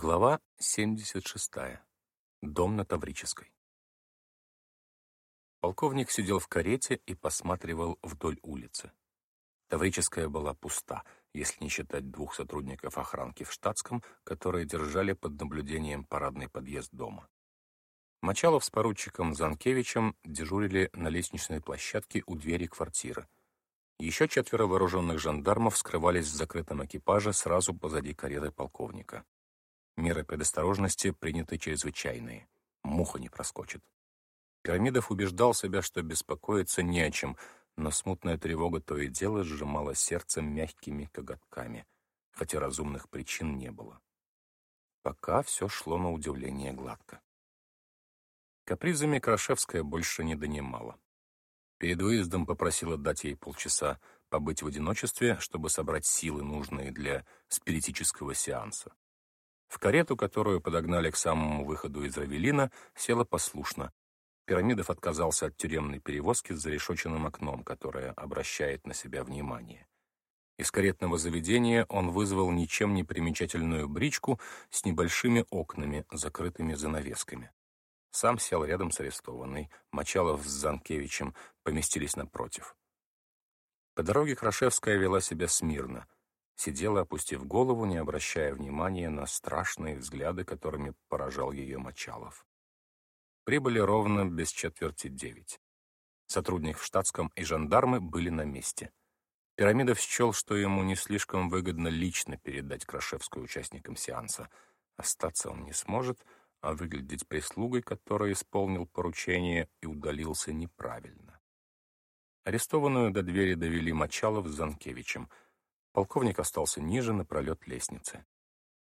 Глава 76. Дом на Таврической. Полковник сидел в карете и посматривал вдоль улицы. Таврическая была пуста, если не считать двух сотрудников охранки в штатском, которые держали под наблюдением парадный подъезд дома. Мочалов с поручиком Занкевичем дежурили на лестничной площадке у двери квартиры. Еще четверо вооруженных жандармов скрывались в закрытом экипаже сразу позади кареты полковника. Меры предосторожности приняты чрезвычайные. Муха не проскочит. Пирамидов убеждал себя, что беспокоиться не о чем, но смутная тревога то и дело сжимала сердце мягкими коготками, хотя разумных причин не было. Пока все шло на удивление гладко. Капризами Крашевская больше не донимала. Перед выездом попросила дать ей полчаса побыть в одиночестве, чтобы собрать силы, нужные для спиритического сеанса. В карету, которую подогнали к самому выходу из Равелина, села послушно. Пирамидов отказался от тюремной перевозки с зарешоченным окном, которое обращает на себя внимание. Из каретного заведения он вызвал ничем не примечательную бричку с небольшими окнами, закрытыми занавесками. Сам сел рядом с арестованной. Мочалов с Занкевичем поместились напротив. По дороге Крашевская вела себя смирно — сидела, опустив голову, не обращая внимания на страшные взгляды, которыми поражал ее Мочалов. Прибыли ровно без четверти девять. Сотрудник в штатском и жандармы были на месте. Пирамидов счел, что ему не слишком выгодно лично передать Крашевскую участникам сеанса. Остаться он не сможет, а выглядеть прислугой, которая исполнил поручение и удалился неправильно. Арестованную до двери довели Мочалов с Занкевичем — Полковник остался ниже на пролет лестницы.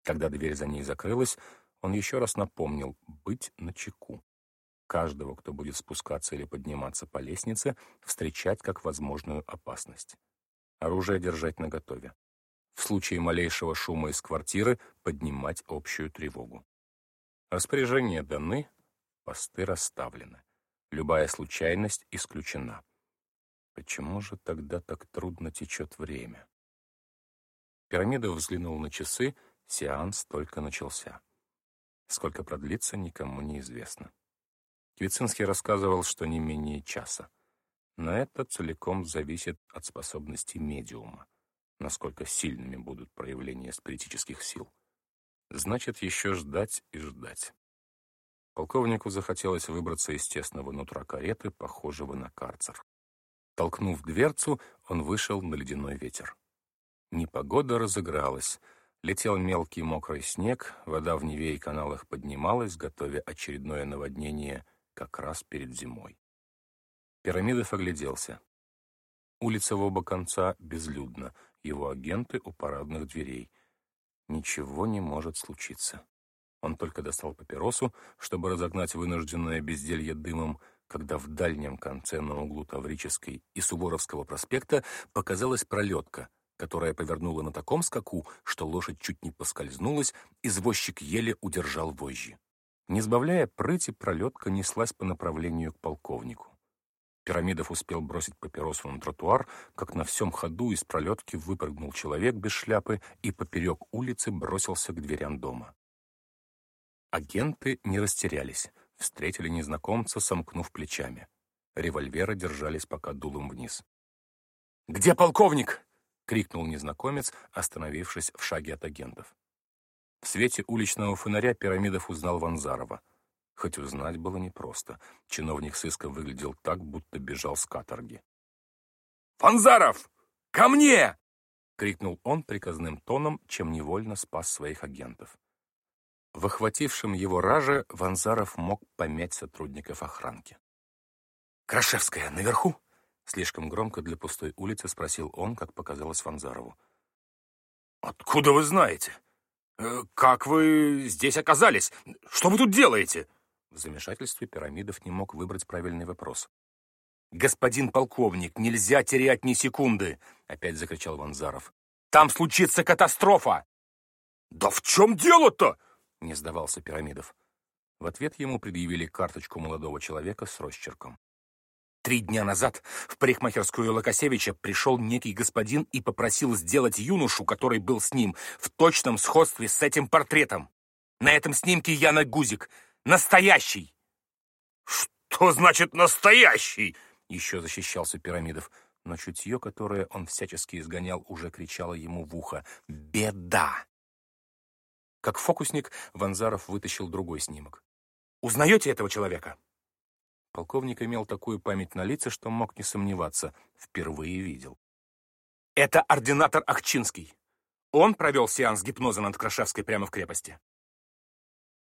Когда дверь за ней закрылась, он еще раз напомнил быть начеку. Каждого, кто будет спускаться или подниматься по лестнице, встречать как возможную опасность. Оружие держать наготове. В случае малейшего шума из квартиры поднимать общую тревогу. Распоряжения даны, посты расставлены. Любая случайность исключена. Почему же тогда так трудно течет время? Пирамида взглянул на часы, сеанс только начался. Сколько продлится, никому не известно. Квицинский рассказывал, что не менее часа. Но это целиком зависит от способности медиума, насколько сильными будут проявления спиритических сил. Значит, еще ждать и ждать. Полковнику захотелось выбраться из тесного нутра кареты, похожего на карцер. Толкнув дверцу, он вышел на ледяной ветер. Непогода разыгралась. Летел мелкий мокрый снег, вода в Неве и каналах поднималась, готовя очередное наводнение как раз перед зимой. Пирамидов огляделся. Улица в оба конца безлюдна, его агенты у парадных дверей. Ничего не может случиться. Он только достал папиросу, чтобы разогнать вынужденное безделье дымом, когда в дальнем конце на углу Таврической и Суворовского проспекта показалась пролетка — которая повернула на таком скаку, что лошадь чуть не поскользнулась, извозчик еле удержал вожжи. Не сбавляя прыти, пролетка неслась по направлению к полковнику. Пирамидов успел бросить папиросу на тротуар, как на всем ходу из пролетки выпрыгнул человек без шляпы и поперек улицы бросился к дверям дома. Агенты не растерялись, встретили незнакомца, сомкнув плечами. Револьверы держались пока дулом вниз. «Где полковник?» Крикнул незнакомец, остановившись в шаге от агентов. В свете уличного фонаря Пирамидов узнал Ванзарова. Хоть узнать было непросто. Чиновник сыска выглядел так, будто бежал с каторги. «Ванзаров! Ко мне!» — крикнул он приказным тоном, чем невольно спас своих агентов. В охватившем его раже Ванзаров мог помять сотрудников охранки. «Крашевская наверху?» Слишком громко для пустой улицы спросил он, как показалось Фанзарову. «Откуда вы знаете? Э, как вы здесь оказались? Что вы тут делаете?» В замешательстве Пирамидов не мог выбрать правильный вопрос. «Господин полковник, нельзя терять ни секунды!» — опять закричал Ванзаров. «Там случится катастрофа!» «Да в чем дело-то?» — не сдавался Пирамидов. В ответ ему предъявили карточку молодого человека с росчерком. Три дня назад в парикмахерскую Локосевича пришел некий господин и попросил сделать юношу, который был с ним, в точном сходстве с этим портретом. На этом снимке Яна Гузик. Настоящий!» «Что значит «настоящий»?» Еще защищался Пирамидов. Но чутье, которое он всячески изгонял, уже кричало ему в ухо «Беда!». Как фокусник, Ванзаров вытащил другой снимок. «Узнаете этого человека?» Полковник имел такую память на лица, что мог не сомневаться. Впервые видел. «Это ординатор Ахчинский. Он провел сеанс гипноза над Крашевской прямо в крепости».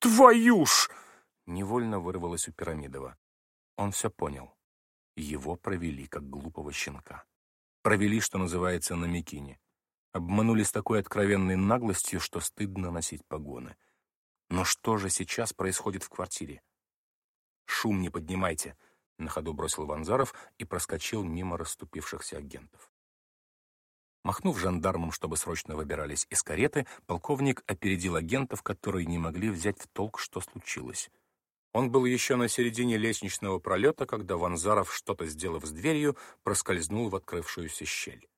«Твою ж!» — невольно вырвалось у Пирамидова. Он все понял. Его провели, как глупого щенка. Провели, что называется, на Микине. Обманули с такой откровенной наглостью, что стыдно носить погоны. Но что же сейчас происходит в квартире? «Шум не поднимайте», — на ходу бросил Ванзаров и проскочил мимо расступившихся агентов. Махнув жандармам, чтобы срочно выбирались из кареты, полковник опередил агентов, которые не могли взять в толк, что случилось. Он был еще на середине лестничного пролета, когда Ванзаров, что-то сделав с дверью, проскользнул в открывшуюся щель.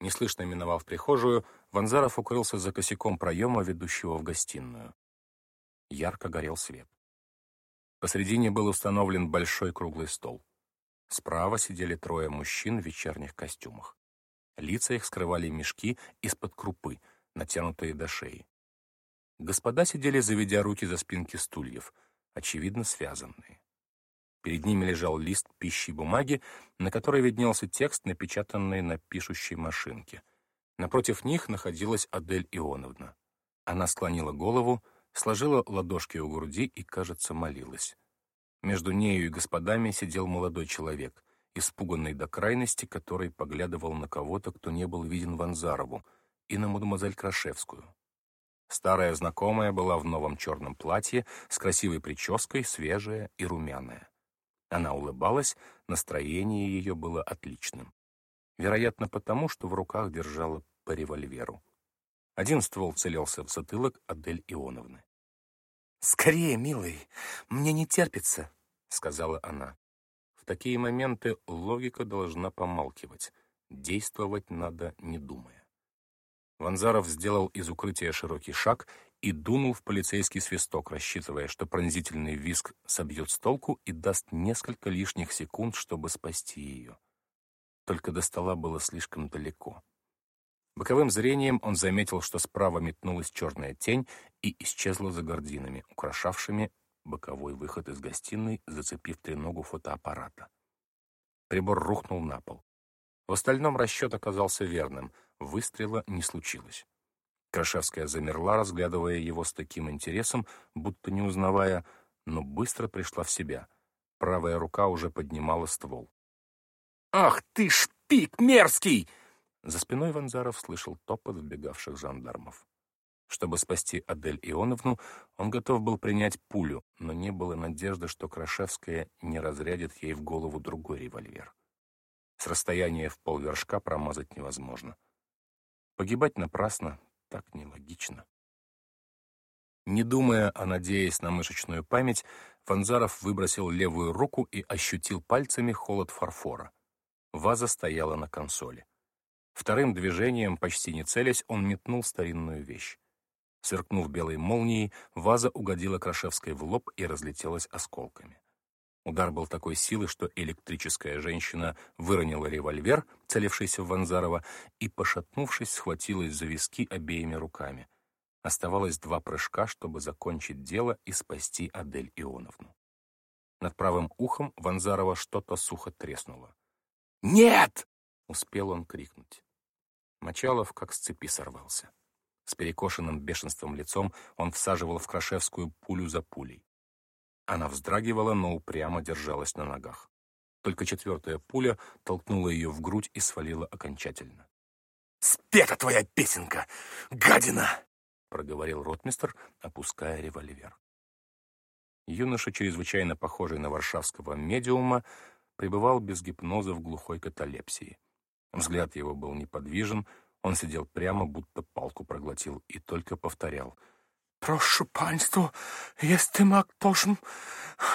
Неслышно миновав прихожую, Ванзаров укрылся за косяком проема, ведущего в гостиную. Ярко горел свет. Посредине был установлен большой круглый стол. Справа сидели трое мужчин в вечерних костюмах. Лица их скрывали мешки из-под крупы, натянутые до шеи. Господа сидели, заведя руки за спинки стульев, очевидно связанные. Перед ними лежал лист пищи бумаги, на которой виднелся текст, напечатанный на пишущей машинке. Напротив них находилась Адель Ионовна. Она склонила голову, сложила ладошки у груди и, кажется, молилась. Между нею и господами сидел молодой человек, испуганный до крайности, который поглядывал на кого-то, кто не был виден Ванзарову, и на мадемуазель Крашевскую. Старая знакомая была в новом черном платье, с красивой прической, свежая и румяная. Она улыбалась, настроение ее было отличным. Вероятно, потому, что в руках держала по револьверу. Один ствол целился в затылок Адель Ионовны. «Скорее, милый, мне не терпится», — сказала она. В такие моменты логика должна помалкивать. Действовать надо, не думая. Ванзаров сделал из укрытия широкий шаг и дунул в полицейский свисток, рассчитывая, что пронзительный визг собьет с толку и даст несколько лишних секунд, чтобы спасти ее. Только до стола было слишком далеко. Боковым зрением он заметил, что справа метнулась черная тень и исчезла за гординами, украшавшими боковой выход из гостиной, зацепив треногу фотоаппарата. Прибор рухнул на пол. В остальном расчет оказался верным, выстрела не случилось. Крашевская замерла, разглядывая его с таким интересом, будто не узнавая, но быстро пришла в себя. Правая рука уже поднимала ствол. «Ах ты шпик мерзкий!» За спиной Ванзаров слышал топот вбегавших жандармов. Чтобы спасти Адель Ионовну, он готов был принять пулю, но не было надежды, что Крашевская не разрядит ей в голову другой револьвер. С расстояния в полвершка промазать невозможно. Погибать напрасно так нелогично. Не думая, а надеясь на мышечную память, Ванзаров выбросил левую руку и ощутил пальцами холод фарфора. Ваза стояла на консоли. Вторым движением, почти не целясь, он метнул старинную вещь. Сверкнув белой молнией, ваза угодила Крашевской в лоб и разлетелась осколками. Удар был такой силы, что электрическая женщина выронила револьвер, целившийся в Ванзарова, и, пошатнувшись, схватилась за виски обеими руками. Оставалось два прыжка, чтобы закончить дело и спасти Адель Ионовну. Над правым ухом Ванзарова что-то сухо треснуло. «Нет!» — успел он крикнуть. Мочалов как с цепи сорвался. С перекошенным бешенством лицом он всаживал в Крашевскую пулю за пулей. Она вздрагивала, но упрямо держалась на ногах. Только четвертая пуля толкнула ее в грудь и свалила окончательно. «Спета твоя песенка, гадина!» — проговорил ротмистр, опуская револьвер. Юноша, чрезвычайно похожий на варшавского медиума, пребывал без гипноза в глухой каталепсии. Взгляд его был неподвижен, он сидел прямо, будто палку проглотил, и только повторял. «Прошу панство, jestem aktorzem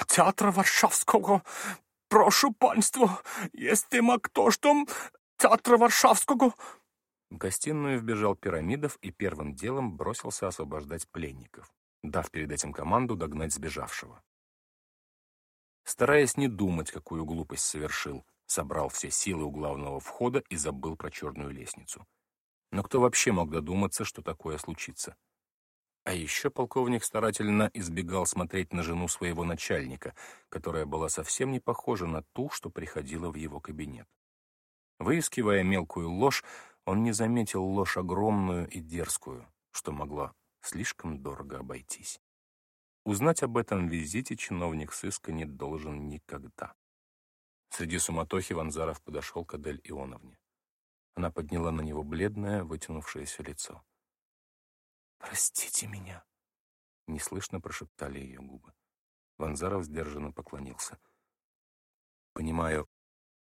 театра Варшавского. Прошу панство, jestem aktorzem театра Варшавского». В гостиную вбежал Пирамидов и первым делом бросился освобождать пленников. дав перед этим команду догнать сбежавшего. Стараясь не думать, какую глупость совершил, собрал все силы у главного входа и забыл про черную лестницу. Но кто вообще мог додуматься, что такое случится? А еще полковник старательно избегал смотреть на жену своего начальника, которая была совсем не похожа на ту, что приходила в его кабинет. Выискивая мелкую ложь, он не заметил ложь огромную и дерзкую, что могла слишком дорого обойтись. Узнать об этом визите чиновник сыска не должен никогда. Среди суматохи Ванзаров подошел к Адель Ионовне. Она подняла на него бледное, вытянувшееся лицо. «Простите меня», — неслышно прошептали ее губы. Ванзаров сдержанно поклонился. «Понимаю,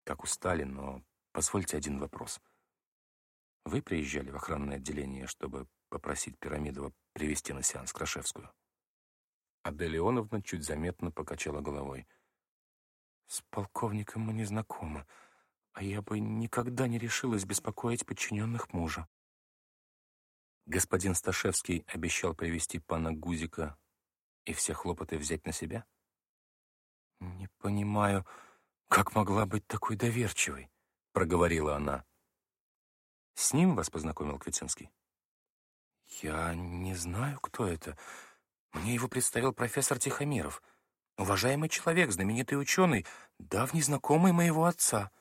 как устали, но позвольте один вопрос. Вы приезжали в охранное отделение, чтобы попросить Пирамидова привести на сеанс Крашевскую?» Адель Ионовна чуть заметно покачала головой. «С полковником мы не знакомы, а я бы никогда не решилась беспокоить подчиненных мужа». Господин Сташевский обещал привести пана Гузика и все хлопоты взять на себя? «Не понимаю, как могла быть такой доверчивой?» — проговорила она. «С ним вас познакомил Квитинский?» «Я не знаю, кто это. Мне его представил профессор Тихомиров. Уважаемый человек, знаменитый ученый, давний знакомый моего отца.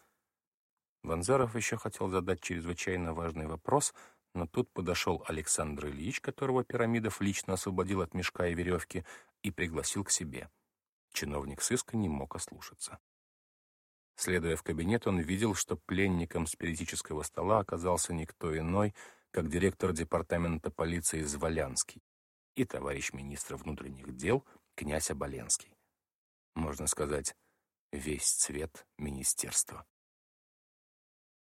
Ванзаров еще хотел задать чрезвычайно важный вопрос, но тут подошел Александр Ильич, которого Пирамидов лично освободил от мешка и веревки, и пригласил к себе. Чиновник сыска не мог ослушаться. Следуя в кабинет, он видел, что пленником спиритического стола оказался никто иной, как директор департамента полиции Зволянский и товарищ министра внутренних дел князь Оболенский. Можно сказать, весь цвет министерства.